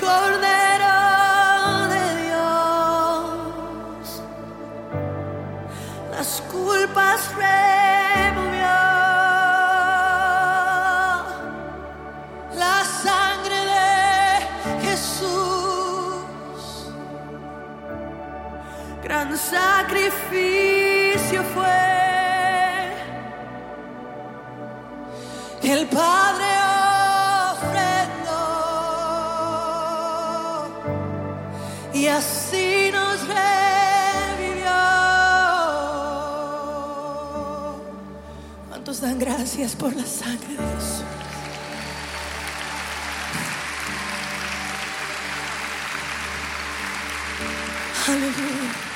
Cordero de Dios, las culpas removió. La sangre de Jesús, gran sacrificio fue. El Padre. Y así nos revivió. ¿Cuántos dan gracias por la sangre de Jesús? Aleluya.